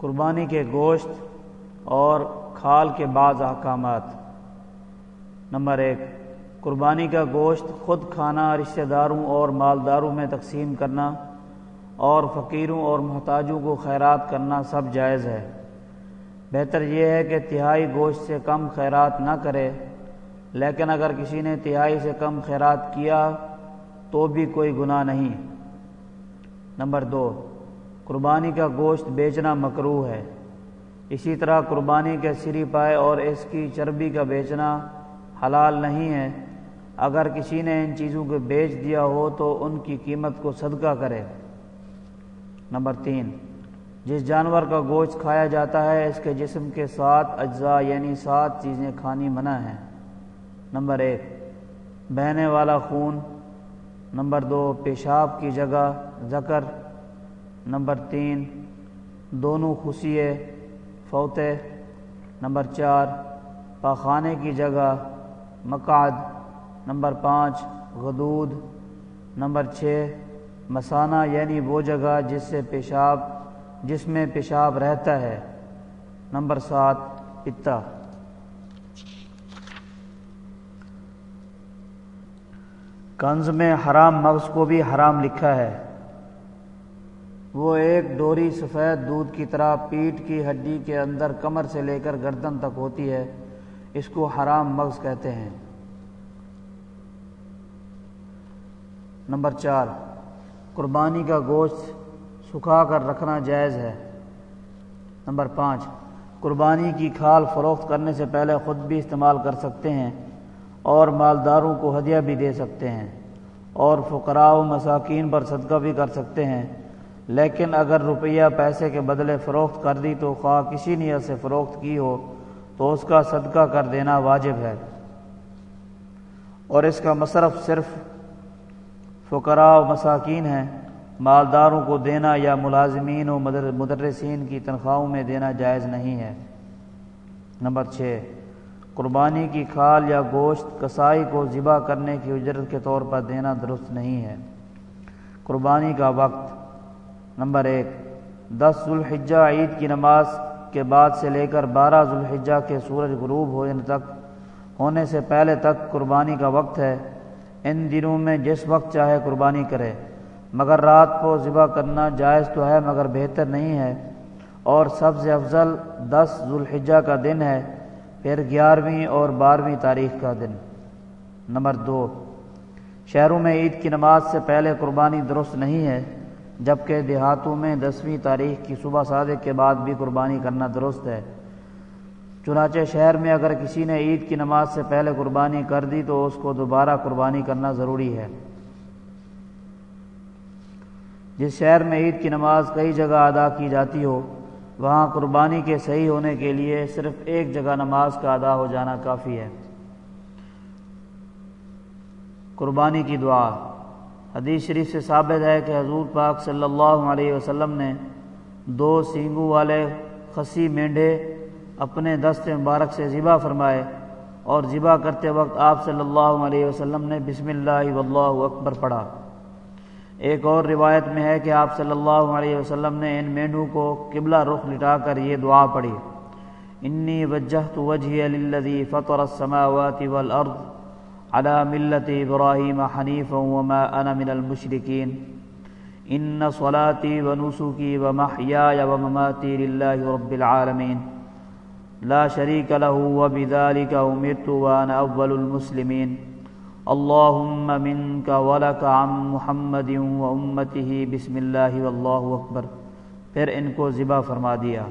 قربانی کے گوشت اور کھال کے بعض احکامات۔ نمبر ایک، قربانی کا گوشت خود کھانا، رشتہ داروں اور مالداروں میں تقسیم کرنا اور فقیروں اور محتاجوں کو خیرات کرنا سب جائز ہے۔ بہتر یہ ہے کہ تہائی گوشت سے کم خیرات نہ کرے، لیکن اگر کسی نے تہائی سے کم خیرات کیا تو بھی کوئی گناہ نہیں۔ نمبر دو قربانی کا گوشت بیچنا مکروح ہے۔ اسی طرح قربانی کے سری پائے اور اس کی چربی کا بیچنا حلال نہیں ہے۔ اگر کسی نے ان چیزوں کو بیچ دیا ہو تو ان کی قیمت کو صدقہ کرے۔ نمبر تین، جس جانور کا گوشت کھایا جاتا ہے، اس کے جسم کے سات اجزاء یعنی سات چیزیں کھانی منع ہیں۔ نمبر ایک، بہنے والا خون۔ نمبر دو، پیشاب کی جگہ، زکر۔ نمبر تین، دونوں خوشیے فوتے نمبر چار، پاخانے کی جگہ، مقعد، نمبر پانچ، غدود، نمبر چھ، مسانہ یعنی وہ جگہ جس سے پیشاب، جس میں پیشاب رہتا ہے۔ نمبر سات پتا کنز میں حرام مغز کو بھی حرام لکھا ہے۔ وہ ایک ڈوری سفید دودھ کی طرح پیٹ کی ہڈی کے اندر کمر سے لے کر گردن تک ہوتی ہے، اس کو حرام مغز کہتے ہیں۔ نمبر چار، قربانی کا گوشت سکھا کر رکھنا جائز ہے۔ نمبر پانچ، قربانی کی کھال فروخت کرنے سے پہلے خود بھی استعمال کر سکتے ہیں اور مالداروں کو ہدیہ بھی دے سکتے ہیں اور فقراء و مساکین پر صدقہ بھی کر سکتے ہیں۔ لیکن اگر روپیہ پیسے کے بدلے فروخت کر دی تو خواہ کسی نیت سے فروخت کی ہو تو اس کا صدقہ کر دینا واجب ہے۔ اور اس کا مصرف صرف فقراء و مساکین ہیں۔ مالداروں کو دینا یا ملازمین و مدرسین کی تنخواہوں میں دینا جائز نہیں ہے۔ نمبر چھ، قربانی کی کھال یا گوشت کسائی کو ذبح کرنے کی اجرت کے طور پر دینا درست نہیں ہے۔ قربانی کا وقت نمبر ایک، دس ذوالحجہ عید کی نماز کے بعد سے لے کر بارہ ذوالحجہ کے سورج غروب ہونے تک، ہونے سے پہلے تک قربانی کا وقت ہے۔ ان دنوں میں جس وقت چاہے قربانی کرے۔ مگر رات کو ذبح کرنا جائز تو ہے، مگر بہتر نہیں ہے۔ اور سب سے افضل دس ذوالحجہ کا دن ہے، پھر گیارہویں اور بارہویں تاریخ کا دن۔ نمبر دو، شہروں میں عید کی نماز سے پہلے قربانی درست نہیں ہے۔ جبکہ دیہاتوں میں دسویں تاریخ کی صبح صادق کے بعد بھی قربانی کرنا درست ہے۔ چنانچہ شہر میں اگر کسی نے عید کی نماز سے پہلے قربانی کر دی تو اس کو دوبارہ قربانی کرنا ضروری ہے۔ جس شہر میں عید کی نماز کئی جگہ ادا کی جاتی ہو، وہاں قربانی کے صحیح ہونے کے لیے صرف ایک جگہ نماز کا ادا ہو جانا کافی ہے۔ قربانی کی دعا۔ حدیث شریف سے ثابت ہے کہ حضور پاک صلی اللہ علیہ وسلم نے دو سینگو والے خسی مینڈے اپنے دست مبارک سے ذبح فرمائے اور ذبح کرتے وقت آپ صلی اللہ علیہ وسلم نے بسم اللہ واللہ اکبر پڑھا۔ ایک اور روایت میں ہے کہ آپ صلی اللہ علیہ وسلم نے ان مینڈوں کو قبلہ رخ لٹا کر یہ دعا پڑھی۔ انی وجہت وجہی للذی فطر السماوات والارض على ملة إبراهيم حنيفا وما أنا من المشركين. إن صلاتي ونسكي ومحياي ومماتي لله رب العالمين. لا شريك له وبذلك أمرت وأنا أول المسلمين. اللهم منك ولك عن محمد وأمته. بسم الله والله أكبر. پھر ان کو ذبح فرما دیا.